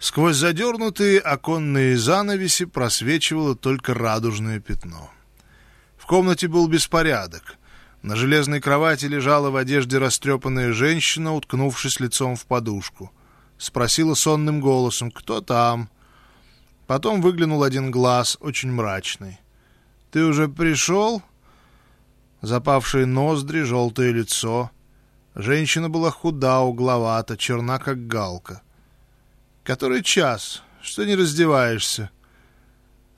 Сквозь задернутые оконные занавеси просвечивало только радужное пятно. В комнате был беспорядок. На железной кровати лежала в одежде растрепанная женщина, уткнувшись лицом в подушку. Спросила сонным голосом «Кто там?». Потом выглянул один глаз, очень мрачный. «Ты уже пришел?» Запавшие ноздри, желтое лицо. Женщина была худа, угловата, черна, как галка. «Который час? Что не раздеваешься?»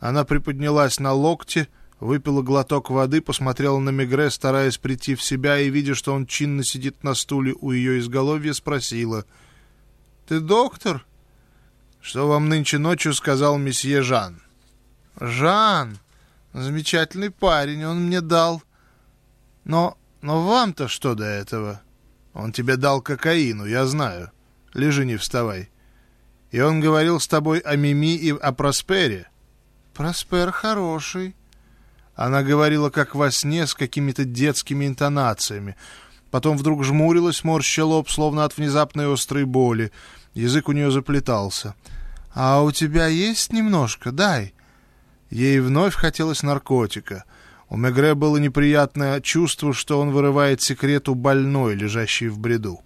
Она приподнялась на локте, выпила глоток воды, посмотрела на Мегре, стараясь прийти в себя, и, видя, что он чинно сидит на стуле у ее изголовья, спросила. «Ты доктор?» «Что вам нынче ночью сказал месье Жан?» «Жан! Замечательный парень, он мне дал...» «Но... но вам-то что до этого?» «Он тебе дал кокаину, я знаю. Лежи, не вставай». И он говорил с тобой о Мими и о Проспере. Проспер хороший. Она говорила как во сне с какими-то детскими интонациями. Потом вдруг жмурилась, морща лоб, словно от внезапной острой боли. Язык у нее заплетался. «А у тебя есть немножко? Дай». Ей вновь хотелось наркотика. У Мегре было неприятное чувство, что он вырывает секрет у больной, лежащей в бреду.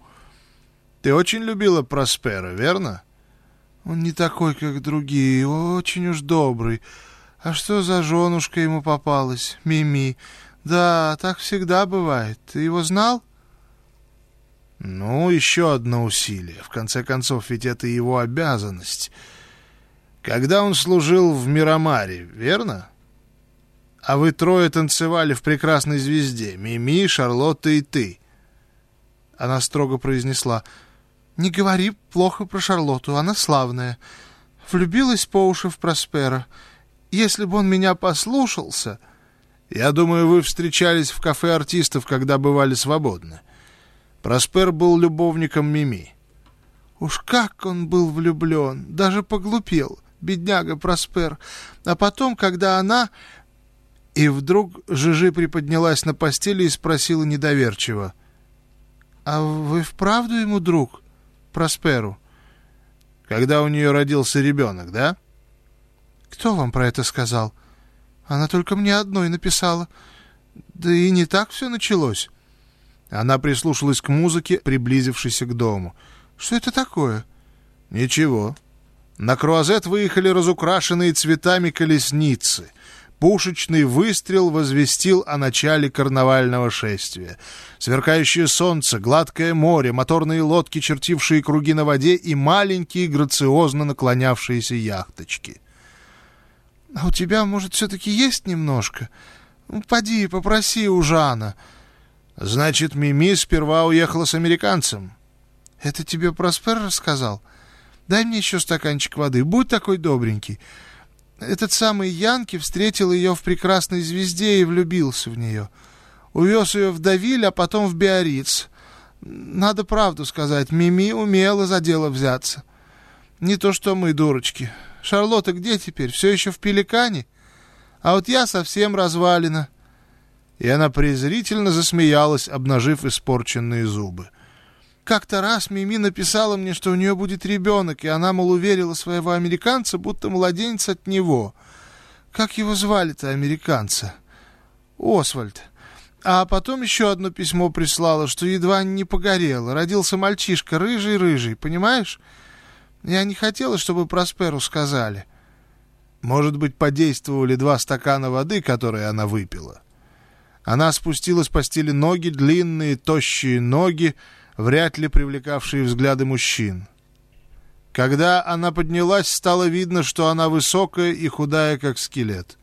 «Ты очень любила Проспера, верно?» Он не такой, как другие, очень уж добрый. А что за женушка ему попалась? Мими. Да, так всегда бывает. Ты его знал? Ну, еще одно усилие. В конце концов, ведь это его обязанность. Когда он служил в Мирамаре, верно? А вы трое танцевали в прекрасной звезде. Мими, Шарлотта и ты. Она строго произнесла — не говори плохо про Шарлотту, она славная. Влюбилась по уши в Проспера. Если бы он меня послушался... Я думаю, вы встречались в кафе артистов, когда бывали свободны. Проспер был любовником Мими. Уж как он был влюблен, даже поглупел, бедняга Проспер. А потом, когда она... И вдруг Жижи приподнялась на постели и спросила недоверчиво. — А вы вправду ему друг? — Просперу. Когда у нее родился ребенок, да? Кто вам про это сказал? Она только мне одной написала. Да и не так все началось. Она прислушалась к музыке, приблизившейся к дому. Что это такое? Ничего. На круазет выехали разукрашенные цветами колесницы. Пушечный выстрел возвестил о начале карнавального шествия. Сверкающее солнце, гладкое море, моторные лодки, чертившие круги на воде и маленькие, грациозно наклонявшиеся яхточки. — А у тебя, может, все-таки есть немножко? Ну, поди, попроси у Жана. — Значит, Мими сперва уехала с американцем. — Это тебе Проспер рассказал? Дай мне еще стаканчик воды, будь такой добренький. — этот самый Янки встретил ее в прекрасной звезде и влюбился в нее. Увез ее в Давиль, а потом в Биориц. Надо правду сказать, Мими умела за дело взяться. Не то что мы, дурочки. Шарлотта где теперь? Все еще в Пеликане? А вот я совсем развалена. И она презрительно засмеялась, обнажив испорченные зубы. Как-то раз Мими написала мне, что у нее будет ребенок, и она, мол, уверила своего американца, будто младенец от него. Как его звали-то, американца? Освальд. А потом еще одно письмо прислала, что едва не погорело. Родился мальчишка, рыжий-рыжий, понимаешь? Я не хотела, чтобы Просперу сказали. Может быть, подействовали два стакана воды, которые она выпила. Она спустила с постели ноги, длинные, тощие ноги, вряд ли привлекавшие взгляды мужчин. Когда она поднялась, стало видно, что она высокая и худая, как скелет.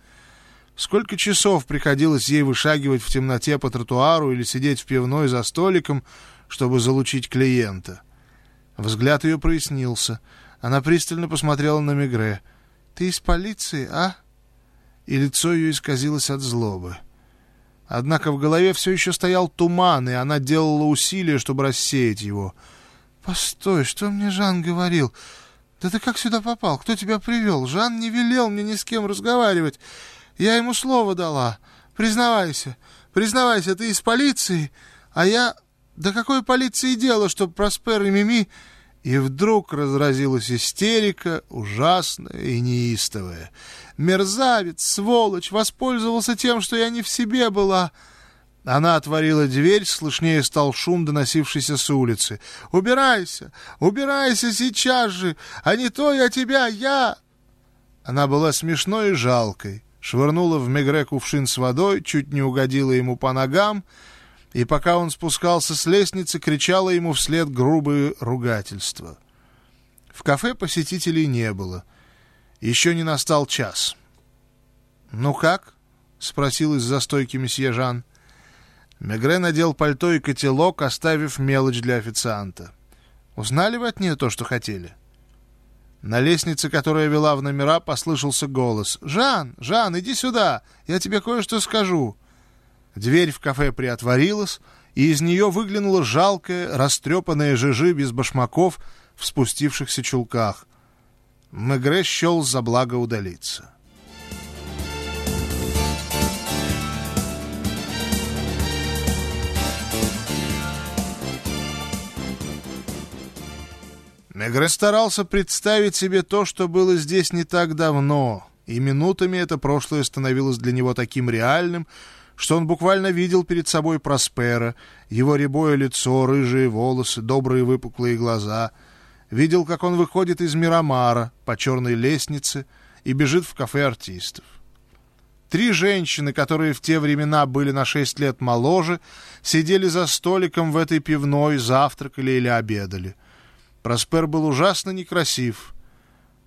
Сколько часов приходилось ей вышагивать в темноте по тротуару или сидеть в пивной за столиком, чтобы залучить клиента. Взгляд ее прояснился. Она пристально посмотрела на Мегре. «Ты из полиции, а?» И лицо ее исказилось от злобы. Однако в голове все еще стоял туман, и она делала усилия, чтобы рассеять его. «Постой, что мне Жан говорил? Да ты как сюда попал? Кто тебя привел? Жан не велел мне ни с кем разговаривать. Я ему слово дала. Признавайся, признавайся, ты из полиции, а я... Да какой полиции дело, что Проспер и Мими... И вдруг разразилась истерика, ужасная и неистовая. «Мерзавец, сволочь, воспользовался тем, что я не в себе была!» Она отворила дверь, слышнее стал шум, доносившийся с улицы. «Убирайся! Убирайся сейчас же! А не то я тебя, я...» Она была смешной и жалкой, швырнула в Мегре кувшин с водой, чуть не угодила ему по ногам, и пока он спускался с лестницы, кричала ему вслед грубые ругательства. В кафе посетителей не было. Еще не настал час. «Ну как?» — спросил из-за стойки месье Жан. Мегре надел пальто и котелок, оставив мелочь для официанта. «Узнали вы от нее то, что хотели?» На лестнице, которая вела в номера, послышался голос. «Жан! Жан, иди сюда! Я тебе кое-что скажу!» Дверь в кафе приотворилась, и из нее выглянула жалкая, растрепанная жижи без башмаков в спустившихся чулках. Мегре счел за благо удалиться. Мегре старался представить себе то, что было здесь не так давно, и минутами это прошлое становилось для него таким реальным, что он буквально видел перед собой Проспера, его рябое лицо, рыжие волосы, добрые выпуклые глаза. Видел, как он выходит из Мирамара по черной лестнице и бежит в кафе артистов. Три женщины, которые в те времена были на шесть лет моложе, сидели за столиком в этой пивной, завтракали или обедали. Проспер был ужасно некрасив.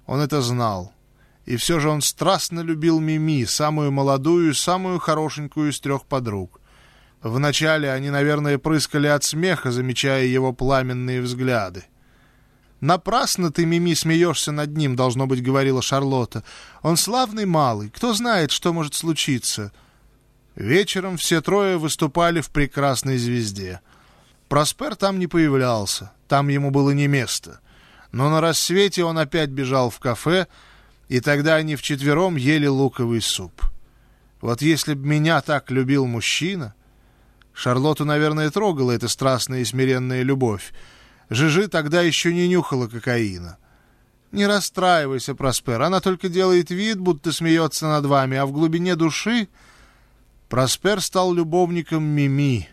Он это знал. И все же он страстно любил Мими, самую молодую и самую хорошенькую из трех подруг. Вначале они, наверное, прыскали от смеха, замечая его пламенные взгляды. «Напрасно ты, Мими, смеешься над ним», — должно быть, говорила Шарлотта. «Он славный малый. Кто знает, что может случиться?» Вечером все трое выступали в «Прекрасной звезде». Проспер там не появлялся, там ему было не место. Но на рассвете он опять бежал в кафе, и тогда они вчетвером ели луковый суп. Вот если б меня так любил мужчина... Шарлотту, наверное, трогала эта страстная и смиренная любовь. Жижи тогда еще не нюхала кокаина. Не расстраивайся, Проспер, она только делает вид, будто смеется над вами, а в глубине души... Проспер стал любовником Мими.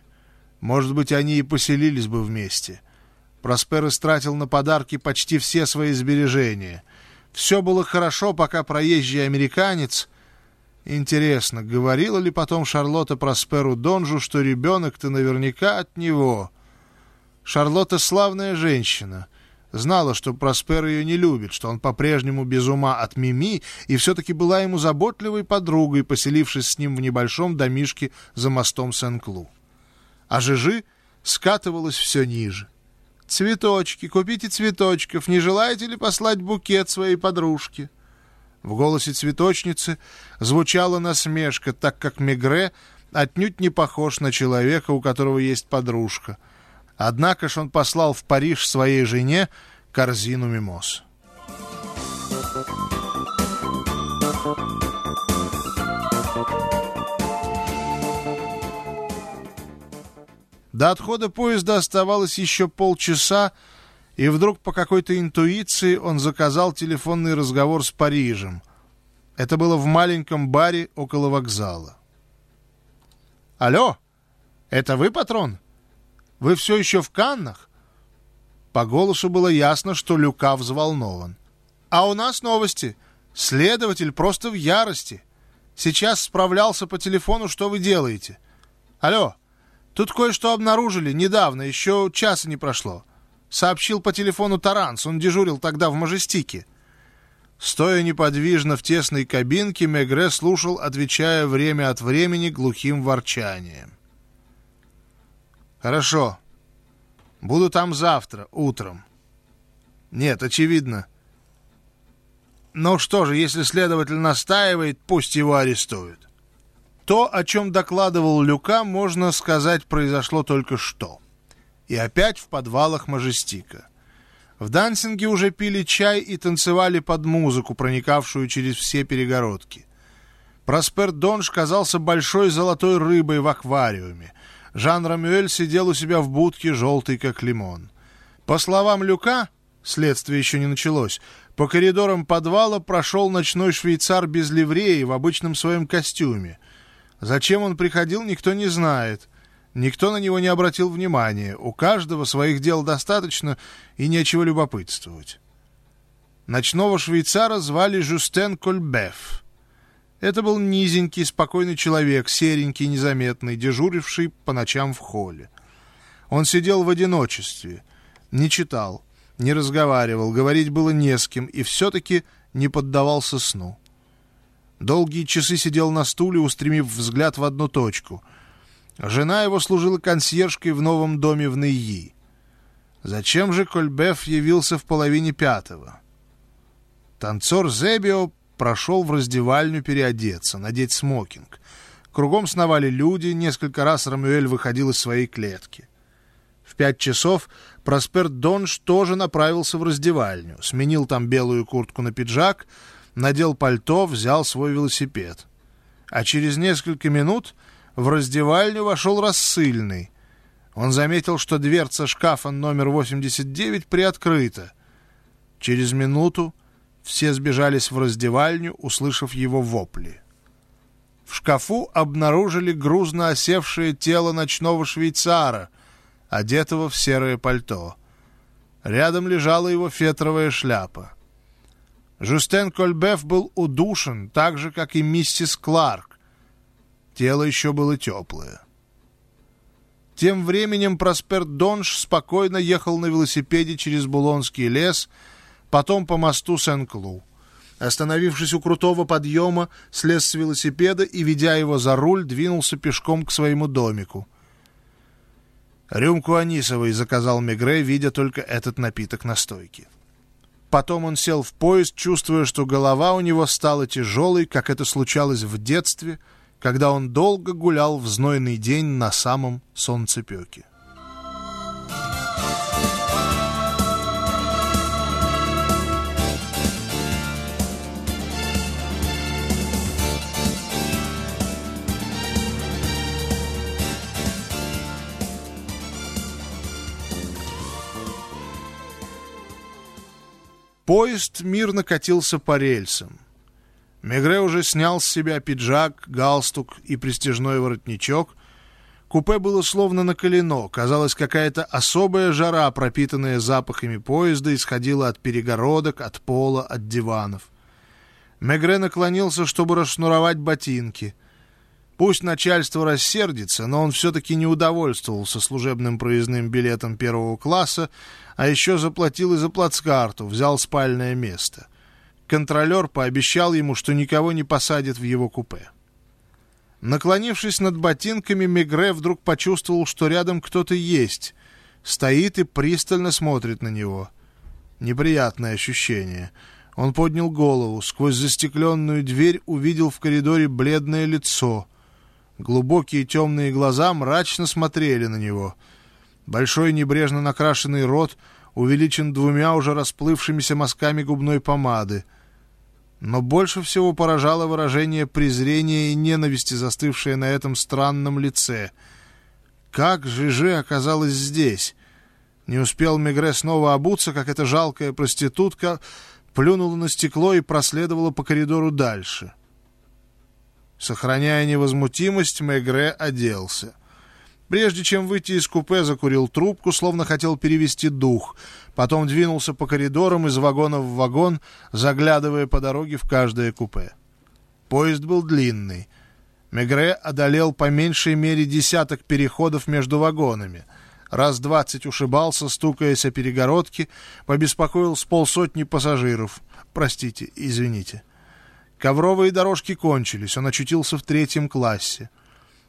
Может быть, они и поселились бы вместе. Проспер истратил на подарки почти все свои сбережения — все было хорошо, пока проезжий американец... Интересно, говорила ли потом Шарлотта Просперу Донжу, что ребенок-то наверняка от него? Шарлотта славная женщина. Знала, что Проспер ее не любит, что он по-прежнему без ума от Мими, и все-таки была ему заботливой подругой, поселившись с ним в небольшом домишке за мостом Сен-Клу. А Жижи скатывалась все ниже. «Цветочки, купите цветочков. Не желаете ли послать букет своей подружке?» В голосе цветочницы звучала насмешка, так как Мегре отнюдь не похож на человека, у которого есть подружка. Однако ж он послал в Париж своей жене корзину мимоз. До отхода поезда оставалось еще полчаса, и вдруг по какой-то интуиции он заказал телефонный разговор с Парижем. Это было в маленьком баре около вокзала. «Алло, это вы, патрон? Вы все еще в Каннах?» По голосу было ясно, что Люка взволнован. «А у нас новости. Следователь просто в ярости. Сейчас справлялся по телефону, что вы делаете. Алло!» Тут кое-что обнаружили недавно, еще часа не прошло. Сообщил по телефону Таранс, он дежурил тогда в Мажестике. Стоя неподвижно в тесной кабинке, Мегре слушал, отвечая время от времени глухим ворчанием. «Хорошо. Буду там завтра, утром». «Нет, очевидно». «Ну что же, если следователь настаивает, пусть его арестуют». То, о чем докладывал Люка, можно сказать, произошло только что. И опять в подвалах Мажестика. В Дансинге уже пили чай и танцевали под музыку, проникавшую через все перегородки. Проспер Донж казался большой золотой рыбой в аквариуме. Жан Рамюэль сидел у себя в будке, желтый как лимон. По словам Люка, Следствие еще не началось. По коридорам подвала прошел ночной швейцар без ливреи в обычном своем костюме. Зачем он приходил, никто не знает. Никто на него не обратил внимания. У каждого своих дел достаточно и нечего любопытствовать. Ночного швейцара звали Жустен Кольбеф. Это был низенький, спокойный человек, серенький, незаметный, дежуривший по ночам в холле. Он сидел в одиночестве, не читал, не разговаривал, говорить было не с кем и все-таки не поддавался сну. Долгие часы сидел на стуле, устремив взгляд в одну точку — Жена его служила консьержкой в новом доме в Нейи. Зачем же Кольбеф явился в половине пятого? Танцор Зебио прошел в раздевальню переодеться, надеть смокинг. Кругом сновали люди, несколько раз Рамуэль выходил из своей клетки. В пять часов Проспер Донж тоже направился в раздевальню, сменил там белую куртку на пиджак, надел пальто, взял свой велосипед. А через несколько минут в раздевальню вошел рассыльный. Он заметил, что дверца шкафа номер 89 приоткрыта. Через минуту все сбежались в раздевальню, услышав его вопли. В шкафу обнаружили грузно осевшее тело ночного швейцара, одетого в серое пальто. Рядом лежала его фетровая шляпа. Жустен Кольбеф был удушен, так же, как и миссис Кларк. Тело еще было теплое. Тем временем Проспер Донж спокойно ехал на велосипеде через Булонский лес, потом по мосту Сен-Клу. Остановившись у крутого подъема, слез с велосипеда и, ведя его за руль, двинулся пешком к своему домику. «Рюмку анисовой», — заказал Мегре, видя только этот напиток на стойке. Потом он сел в поезд, чувствуя, что голова у него стала тяжелой, как это случалось в детстве — когда он долго гулял в знойный день на самом солнцепеке. Поезд мирно катился по рельсам. Мегре уже снял с себя пиджак, галстук и престижной воротничок. Купе было словно накалено. Казалось, какая-то особая жара, пропитанная запахами поезда, исходила от перегородок, от пола, от диванов. Мегре наклонился, чтобы расшнуровать ботинки. Пусть начальство рассердится, но он все-таки не удовольствовался служебным проездным билетом первого класса, а еще заплатил и за плацкарту, взял спальное место. Контролер пообещал ему, что никого не посадит в его купе. Наклонившись над ботинками, Мегре вдруг почувствовал, что рядом кто-то есть. Стоит и пристально смотрит на него. Неприятное ощущение. Он поднял голову. Сквозь застекленную дверь увидел в коридоре бледное лицо. Глубокие темные глаза мрачно смотрели на него. Большой небрежно накрашенный рот увеличен двумя уже расплывшимися мазками губной помады. Но больше всего поражало выражение презрения и ненависти, застывшее на этом странном лице. Как Жижи оказалась здесь? Не успел Мегре снова обуться, как эта жалкая проститутка плюнула на стекло и проследовала по коридору дальше. Сохраняя невозмутимость, Мегре оделся. Прежде чем выйти из купе, закурил трубку, словно хотел перевести дух. Потом двинулся по коридорам из вагона в вагон, заглядывая по дороге в каждое купе. Поезд был длинный. Мегре одолел по меньшей мере десяток переходов между вагонами. Раз двадцать ушибался, стукаясь о перегородки, побеспокоил с полсотни пассажиров. Простите, извините. Ковровые дорожки кончились, он очутился в третьем классе.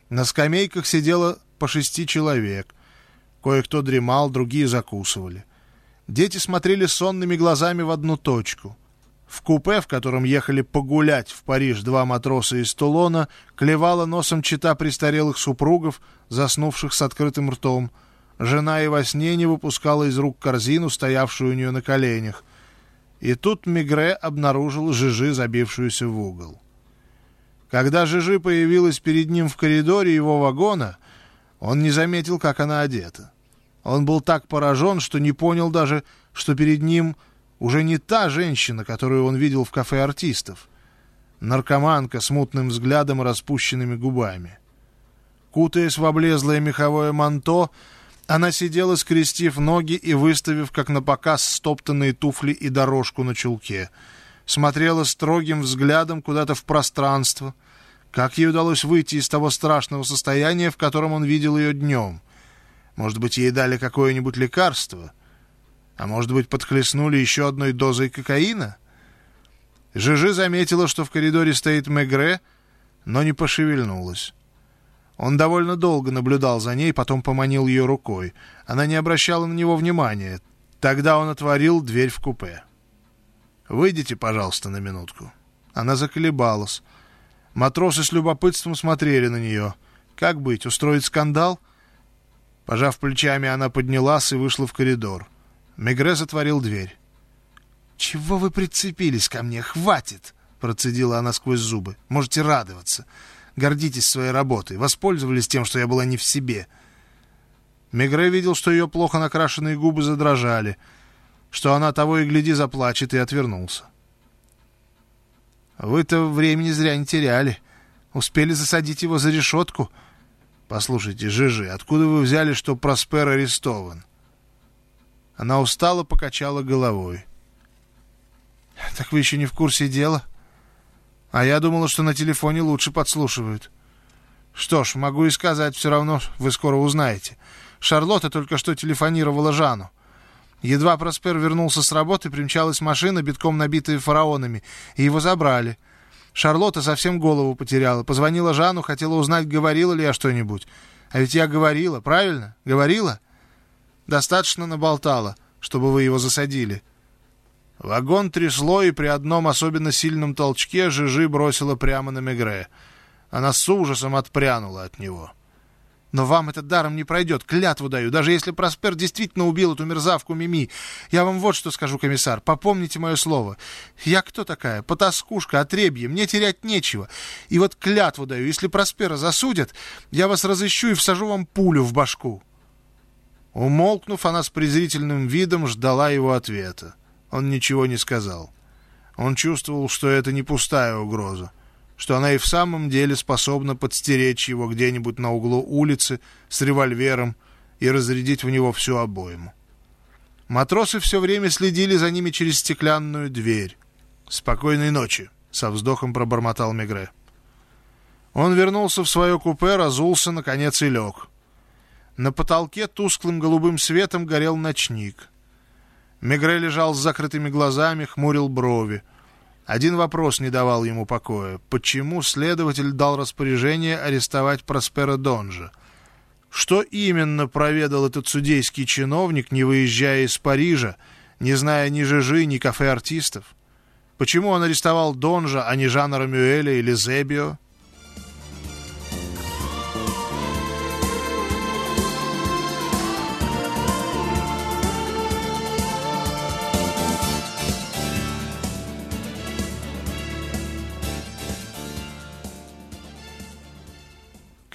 На скамейках сидело по шести человек. Кое-кто дремал, другие закусывали. Дети смотрели сонными глазами в одну точку. В купе, в котором ехали погулять в Париж два матроса из Тулона, клевала носом чита престарелых супругов, заснувших с открытым ртом. Жена и во сне не выпускала из рук корзину, стоявшую у нее на коленях. И тут Мигре обнаружил Жижи, забившуюся в угол. Когда Жижи появилась перед ним в коридоре его вагона, он не заметил, как она одета. Он был так поражен, что не понял даже, что перед ним уже не та женщина, которую он видел в кафе артистов. Наркоманка с мутным взглядом и распущенными губами. Кутаясь в облезлое меховое манто, она сидела, скрестив ноги и выставив, как на показ, стоптанные туфли и дорожку на чулке. Смотрела строгим взглядом куда-то в пространство. Как ей удалось выйти из того страшного состояния, в котором он видел ее днем? Может быть, ей дали какое-нибудь лекарство? А может быть, подхлестнули еще одной дозой кокаина? Жижи заметила, что в коридоре стоит Мегре, но не пошевельнулась. Он довольно долго наблюдал за ней, потом поманил ее рукой. Она не обращала на него внимания. Тогда он отворил дверь в купе. «Выйдите, пожалуйста, на минутку». Она заколебалась. Матросы с любопытством смотрели на нее. «Как быть, устроить скандал?» Пожав плечами, она поднялась и вышла в коридор. Мегре затворил дверь. «Чего вы прицепились ко мне? Хватит!» — процедила она сквозь зубы. «Можете радоваться. Гордитесь своей работой. Воспользовались тем, что я была не в себе». Мегре видел, что ее плохо накрашенные губы задрожали, что она того и гляди заплачет, и отвернулся. «Вы-то времени зря не теряли. Успели засадить его за решетку». «Послушайте, Жижи, откуда вы взяли, что Проспер арестован?» Она устало покачала головой. «Так вы еще не в курсе дела?» А я думала, что на телефоне лучше подслушивают. Что ж, могу и сказать, все равно вы скоро узнаете. Шарлотта только что телефонировала Жану. Едва Проспер вернулся с работы, примчалась машина, битком набитая фараонами, и его забрали. Шарлотта совсем голову потеряла. Позвонила Жану, хотела узнать, говорила ли я что-нибудь. А ведь я говорила, правильно? Говорила? Достаточно наболтала, чтобы вы его засадили. Вагон трясло, и при одном особенно сильном толчке Жижи бросила прямо на Мегре. Она с ужасом отпрянула от него. «Но вам это даром не пройдет, клятву даю, даже если Проспер действительно убил эту мерзавку Мими. Я вам вот что скажу, комиссар, попомните мое слово. Я кто такая? Потаскушка, отребье, мне терять нечего. И вот клятву даю, если Проспера засудят, я вас разыщу и всажу вам пулю в башку». Умолкнув, она с презрительным видом ждала его ответа. Он ничего не сказал. Он чувствовал, что это не пустая угроза, что она и в самом деле способна подстеречь его где-нибудь на углу улицы с револьвером и разрядить в него всю обойму. Матросы все время следили за ними через стеклянную дверь. «Спокойной ночи», — со вздохом пробормотал Мегре. Он вернулся в свое купе, разулся, наконец, и лег. На потолке тусклым голубым светом горел ночник — Мегре лежал с закрытыми глазами, хмурил брови. Один вопрос не давал ему покоя. Почему следователь дал распоряжение арестовать Проспера Донжа? Что именно проведал этот судейский чиновник, не выезжая из Парижа, не зная ни Жижи, ни кафе артистов? Почему он арестовал Донжа, а не Жана Рамюэля или Зебио?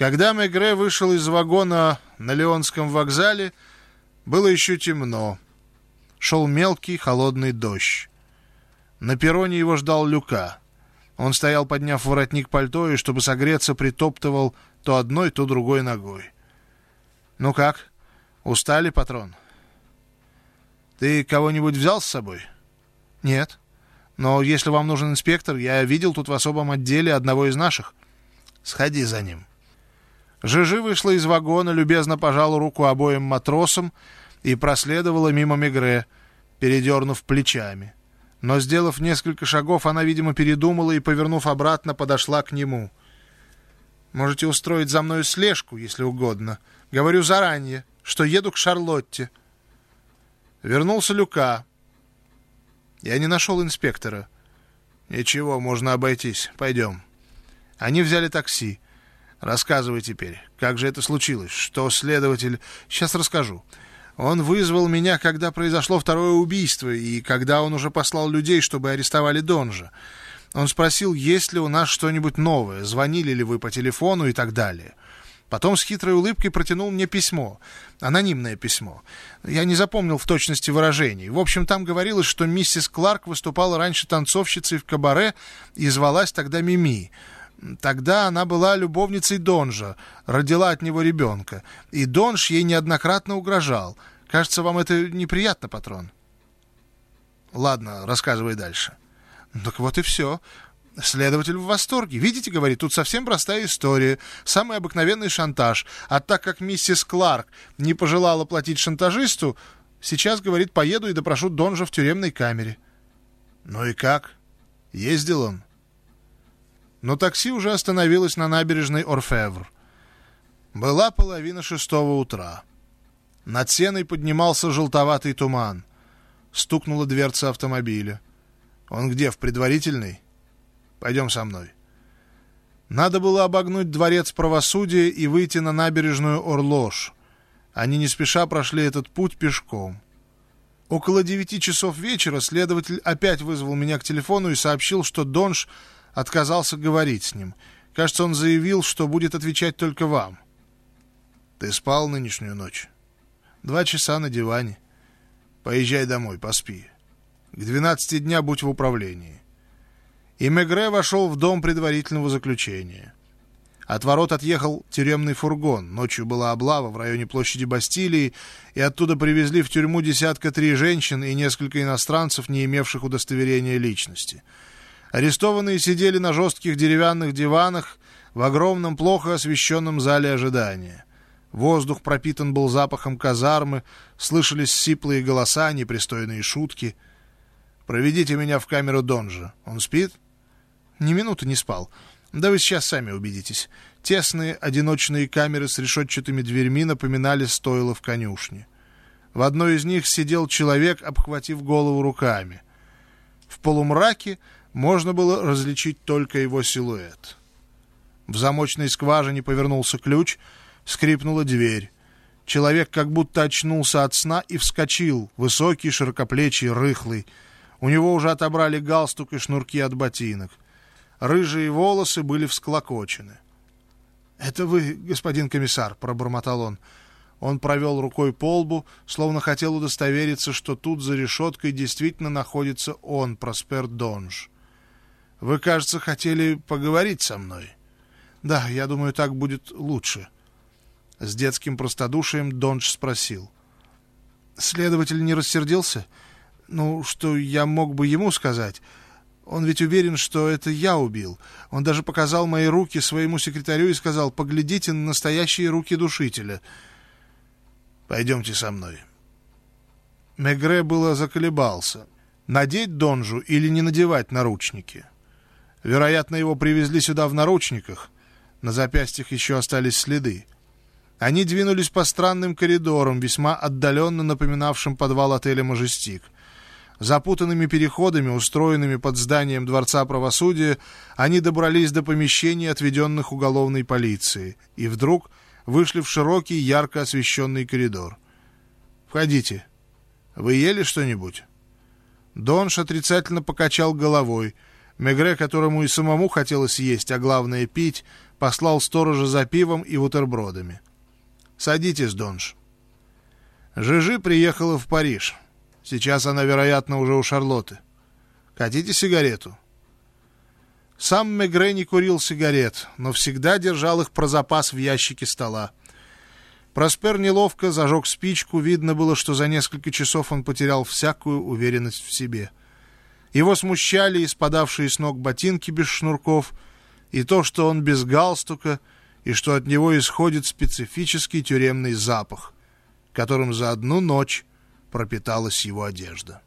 Когда Мегре вышел из вагона на Леонском вокзале, было еще темно. Шел мелкий холодный дождь. На перроне его ждал Люка. Он стоял, подняв воротник пальто, и, чтобы согреться, притоптывал то одной, то другой ногой. «Ну как? Устали, патрон?» «Ты кого-нибудь взял с собой?» «Нет. Но если вам нужен инспектор, я видел тут в особом отделе одного из наших. Сходи за ним». Жижи вышла из вагона, любезно пожала руку обоим матросам и проследовала мимо Мегре, передернув плечами. Но, сделав несколько шагов, она, видимо, передумала и, повернув обратно, подошла к нему. «Можете устроить за мною слежку, если угодно. Говорю заранее, что еду к Шарлотте». Вернулся Люка. Я не нашел инспектора. «Ничего, можно обойтись. Пойдем». Они взяли такси. Рассказывай теперь, как же это случилось? Что следователь... Сейчас расскажу. Он вызвал меня, когда произошло второе убийство, и когда он уже послал людей, чтобы арестовали Донжа. Он спросил, есть ли у нас что-нибудь новое, звонили ли вы по телефону и так далее. Потом с хитрой улыбкой протянул мне письмо. Анонимное письмо. Я не запомнил в точности выражений. В общем, там говорилось, что миссис Кларк выступала раньше танцовщицей в кабаре и звалась тогда Мими. Тогда она была любовницей Донжа, родила от него ребенка. И Донж ей неоднократно угрожал. Кажется, вам это неприятно, патрон? Ладно, рассказывай дальше. Так вот и все. Следователь в восторге. Видите, говорит, тут совсем простая история. Самый обыкновенный шантаж. А так как миссис Кларк не пожелала платить шантажисту, сейчас, говорит, поеду и допрошу Донжа в тюремной камере. Ну и как? Ездил он? Но такси уже остановилось на набережной Орфевр. Была половина шестого утра. Над сеной поднимался желтоватый туман. Стукнула дверца автомобиля. Он где, в предварительной? Пойдем со мной. Надо было обогнуть дворец правосудия и выйти на набережную Орлош. Они не спеша прошли этот путь пешком. Около девяти часов вечера следователь опять вызвал меня к телефону и сообщил, что Донж отказался говорить с ним. Кажется, он заявил, что будет отвечать только вам. Ты спал нынешнюю ночь? Два часа на диване. Поезжай домой, поспи. К двенадцати дня будь в управлении и Мегре вошел в дом предварительного заключения. От ворот отъехал тюремный фургон. Ночью была облава в районе площади Бастилии, и оттуда привезли в тюрьму десятка три женщин и несколько иностранцев, не имевших удостоверения личности. Арестованные сидели на жестких деревянных диванах в огромном, плохо освещенном зале ожидания. Воздух пропитан был запахом казармы, слышались сиплые голоса, непристойные шутки. «Проведите меня в камеру Донжа. Он спит?» Ни минуты не спал. Да вы сейчас сами убедитесь. Тесные одиночные камеры с решетчатыми дверьми напоминали стойло в конюшне. В одной из них сидел человек, обхватив голову руками. В полумраке можно было различить только его силуэт. В замочной скважине повернулся ключ, скрипнула дверь. Человек как будто очнулся от сна и вскочил, высокий, широкоплечий, рыхлый. У него уже отобрали галстук и шнурки от ботинок. Рыжие волосы были всклокочены. «Это вы, господин комиссар», — пробормотал он. Он провел рукой по лбу, словно хотел удостовериться, что тут за решеткой действительно находится он, Проспер Донж. «Вы, кажется, хотели поговорить со мной?» «Да, я думаю, так будет лучше». С детским простодушием Донж спросил. «Следователь не рассердился? Ну, что я мог бы ему сказать?» Он ведь уверен, что это я убил. Он даже показал мои руки своему секретарю и сказал, поглядите на настоящие руки душителя. Пойдемте со мной. Мегре было заколебался. Надеть Донжу или не надевать наручники? Вероятно, его привезли сюда в наручниках. На запястьях еще остались следы. Они двинулись по странным коридорам, весьма отдаленно напоминавшим подвал отеля «Мажестик». Запутанными переходами, устроенными под зданием Дворца правосудия, они добрались до помещений, отведенных уголовной полицией, и вдруг вышли в широкий, ярко освещенный коридор. «Входите. Вы ели что-нибудь?» Донш отрицательно покачал головой. Мегре, которому и самому хотелось есть, а главное пить, послал сторожа за пивом и бутербродами. «Садитесь, Донш». Жижи приехала в Париж. Сейчас она, вероятно, уже у Шарлотты. Хотите сигарету? Сам Мегре не курил сигарет, но всегда держал их про запас в ящике стола. Проспер неловко зажег спичку, видно было, что за несколько часов он потерял всякую уверенность в себе. Его смущали испадавшие с ног ботинки без шнурков, и то, что он без галстука, и что от него исходит специфический тюремный запах, которым за одну ночь пропиталась его одежда.